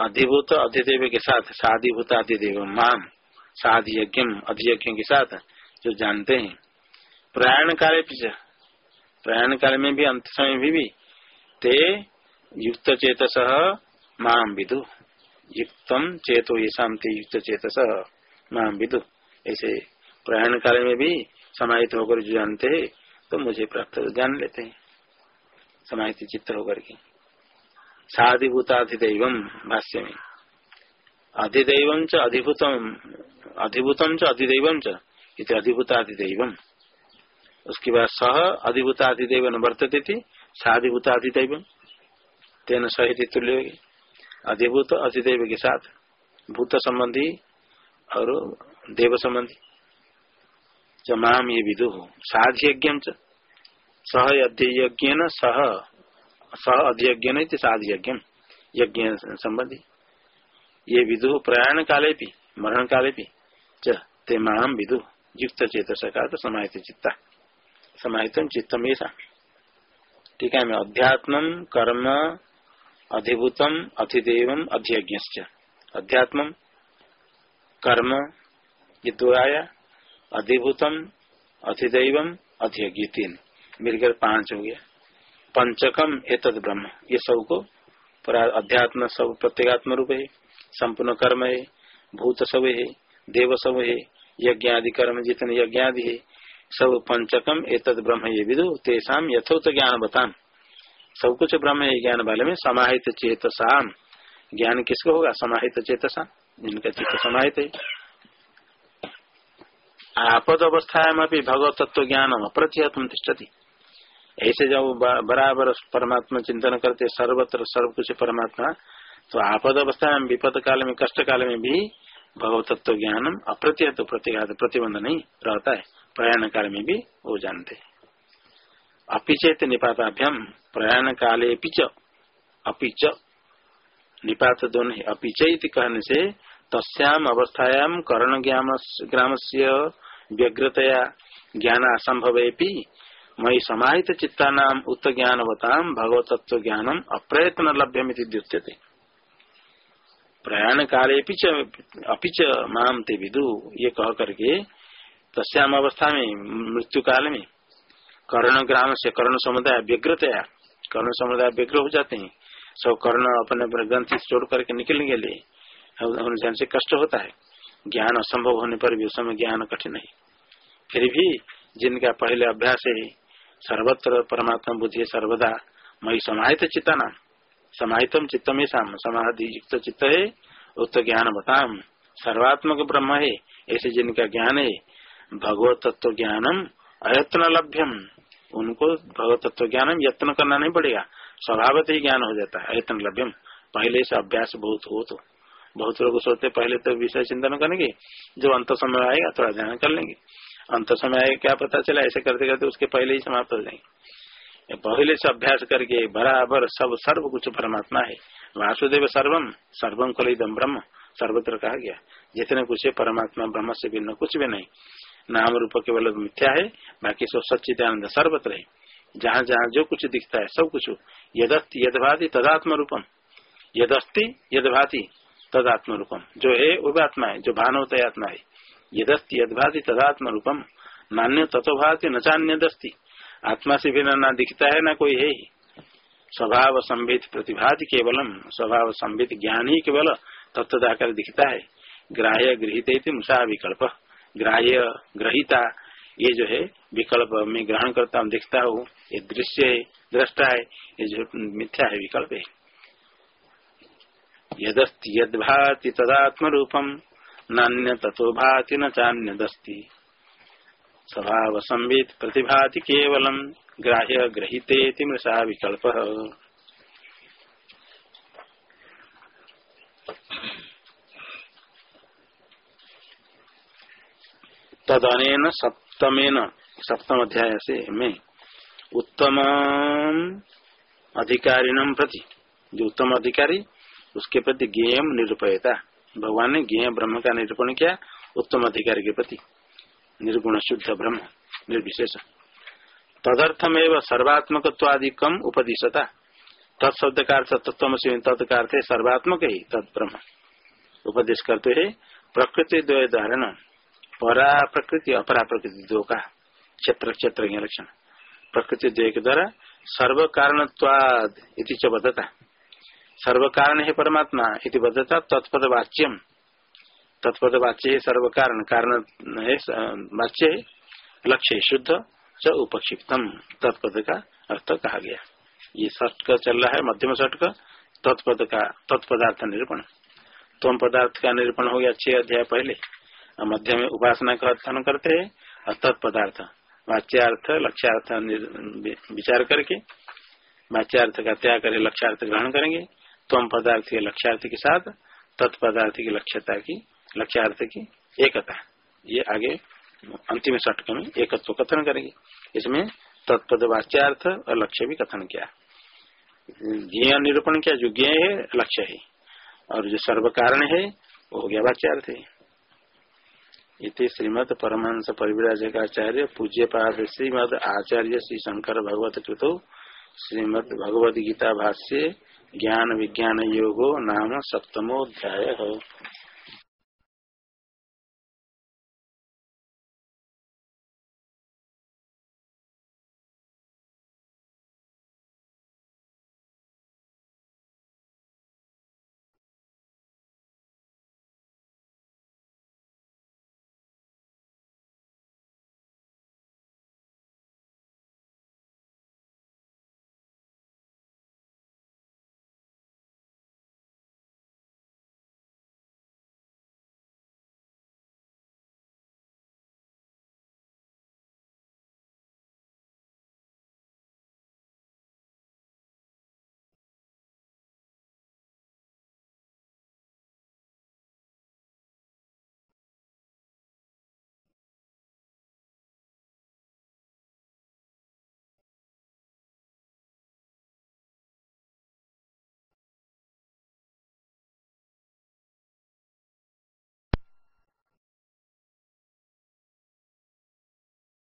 A: अधिभूत अधिदेव के साथ साधिभूत अधिदेव माम साधि यज्ञ अधियज्ञ के साथ जो जानते हैं। प्रयाण काले पीछे प्रयाण काल में भी अंत समय भी, भी ते युक्त चेतस माम विदु। युक्तम चेतो ये शांति युक्त चेतस माम विदु। ऐसे प्रयाण काल में भी समाहित होकर जो जानते हैं तो मुझे प्राप्त जान लेते हैं। समाहित चित्त होकर के। साधिभूताधिदेव भाष्य में अधिदेव च अधिभूतम अधिभूतम च अधिदेव च अधिभूताधिदेव उसके बाद सह अधिभूताधिदेव वर्तते थी साधिभूताधिदेव तेन सहित तुल्य अधिभूत अधिदेव के साथ भूत संबंधी और देव संबंधी। जमाम ये विदु हो साध्यज्ञ सह अध्ययज्ञ सह। सह अध्यज्ञ नहीं साध्यज्ञ यज्ञ संबंधी ये विदु प्रयाण काले भी मरण काले भी ते माम विदु युक्त चेत सका तो समाहित चित्ता। समाहित चित्तम ऐसा ठीक है मैं अध्यात्म, कर्म, अधिभूतम अधिदेव अध्यज्ञ अध्यात्म, कर्म, ये दो आया। अधिभूतम अधिदैव अधिज्ञ तीन मिलकर पाँच हो गया। पंचकम एतद ब्रह्म। ये सबको अध्यात्म सब प्रत्येगात्म रूप है, संपूर्ण कर्म है, भूत सब है, देव सब है, यज्ञ आदि कर्म जितने यज्ञ आदि है, सब पंचकम एतद ब्रह्म ये विदु तेसाम यथोत ज्ञान बतान सब कुछ ब्रह्म है, ज्ञान वाले में समाहित चेतसाम। ज्ञान किसको होगा? समाहित चेतसा जिनका चित्त समाहित है। आपद अवस्थाएँ भगवत तत्व ज्ञान अप्रतिहतम तिष्ठती। ऐसे जब बराबर परमात्मा चिंतन करते, सर्वत्र सर्व कुछ परमात्मा तो आपद अवस्था में, विपद काल में, कष्ट काल में भी तत्व ज्ञान अप्रतिहत प्रतिघात, प्रतिबंध नहीं रहता है। प्रयाण काल में भी वो जानते अपिचेत निपाताभ्यम, प्रयाण काले पिच, अपिच। निपात दोनों अपिचय कहने से तस्याम अवस्थायाम करण ग्राम से व्यग्रतया ज्ञान असंभव मई समाहित चित्ता नाम उत्त ज्ञानवताम भगवतत्व ज्ञानम अप्रयत्न लभ्यम प्रयाण काले अपिच माम ते विदु। ये कह करके तस्याम अवस्था में मृत्यु काल में कर्ण ग्राम से कर्ण समुदाय व्यग्रतया कर्ण समुदाय व्यग्र हो जाते हैं। सब कर्ण अपने ग्रंथि से जोड़ करके निकलने के लिए जान से कष्ट होता है। ज्ञान असंभव होने पर भी उस समय ज्ञान कठिन है। फिर भी जिनका पहले अभ्यास है सर्वत्र परमात्मा बुद्धि सर्वदा मई समाहित चित्ता नाम समाहितम चित्त में शाम समाधि युक्त चित्त है उक्त ज्ञान बताम सर्वात्मक ब्रह्म है, ऐसे जिनका ज्ञान है, भगवत तत्व ज्ञानम अयत्न लभ्यम। उनको भगवत तत्व ज्ञानम यत्न करना नहीं पड़ेगा। स्वभावत ही ज्ञान हो जाता है, अयत्न लभ्यम। पहले से अभ्यास बहुत हो तो। बहुत लोग सोचते पहले तो विषय चिंतन करेंगे, जो अंत समय आएगा थोड़ा ध्यान कर लेंगे। अंत समय आएगा क्या पता चला, ऐसे करते करते उसके पहले ही समाप्त हो जाएँगे पहले से अभ्यास करके बराबर सब, सर्व कुछ परमात्मा है। वासुदेव सर्वम सर्वम कलिदम ब्रह्म, सर्वत्र कहा गया। जितने कुछ है, परमात्मा ब्रह्म से भिन्न कुछ भी नहीं। नाम रूप केवल मिथ्या है, बाकी सब सच्चिदानंद सर्वत्र है। जहाँ जहाँ जो कुछ दिखता है, सब कुछ। यदस्ति, यदभाति तदात्म रूपम यदस्ति, यदभाति तदात्म रूपम जो है वो भी आत्मा है, जो भान होता है आत्मा है। यदस्ति, यदभाति तदात्म रूपम नान्य तत्वभाति न चान्य दस्ती आत्मा से बिना ना दिखता है, ना कोई है ही। स्वभाव संबित प्रतिभाति केवलम। स्वभाव संबित ज्ञान ही केवल तत्व जाकर दिखता है। ग्राह्य गृहित मुसा विकल्प। ग्राह्य ग्रहिता, ये जो है, विकल्प में ग्रहण करता हूँ देखता हूँ। ये दृश्य है, दृष्टा है, ये जो मिथ्या है, विकल्प है। यदस्ति यद भाति तदात्म रूपम नान्य तथो भाति न चान्य दस्ती स्वभाव संबित प्रतिभाति केवलम ग्राह्य ग्रहिते मृषा विकल्प। तदन सप्तमेन सप्तम अध्याय से में उत्तम अधिकारिणम प्रति। जो उत्तम अधिकारी, उसके प्रति ज्ञेयम निरूपयता। भगवान ने ज्ञेय ब्रह्म का निरूपण किया, उत्तम अधिकारी के प्रति। निर्गुण शुद्ध ब्रह्म, निर्विशेष। तदर्थम एवं सर्वात्मकत्वादिकम उपदिशता। तत्शब्द का अर्थ तत्व से तद का अर्थ सर्वात्मक ही तद ब्रह्म उपदेश करते है, प्रकृति द्वय परा प्रकृति, अपरा प्रकृति दो का क्षेत्र क्षेत्र लक्षण प्रकृति द्वय के द्वारा सर्व च बद्धता सर्व कारण है परमात्मा इति बद्धता तत्पद वाच्यम तत्पद वाच्य है सर्व कारण कारण है वाच्य है लक्ष्य शुद्ध च उपक्षिप्तम। तत्पद का अर्थ कहा गया। ये षट का चल रहा है, मध्यम षट का तत्पद का तत्पदार्थ निरूपण। तम पदार्थ का निरूपण हो गया छह अध्याय पहले। मध्य में उपासना का अध्ययन करते है, और तत्पदार्थ, वाच्यार्थ, लक्ष्यार्थ विचार करके, वाच्यार्थ का त्याग करे लक्ष्यार्थ ग्रहण करेंगे। तम पदार्थ के लक्ष्यार्थ के साथ तत्पदार्थ की लक्ष्यता की, लक्ष्यार्थ की एकता। ये आगे अंतिम षटक में एकत्व कथन करेंगे। इसमें तत्पद वाच्यार्थ और लक्ष्य भी कथन किया। ज्ञ निरूपण किया, जो ज्ञ है, लक्ष्य है। और जो सर्व कारण है, वो हो गया वाच्यार्थ है। इति श्रीमद परमहंस परिविराजकाचार्य पूज्य पाद श्रीमद आचार्य श्री शंकर भगवत कृतो श्रीमद भगवद गीता भाष्य ज्ञान विज्ञान योगो नाम सप्तमो सप्तमोध्याय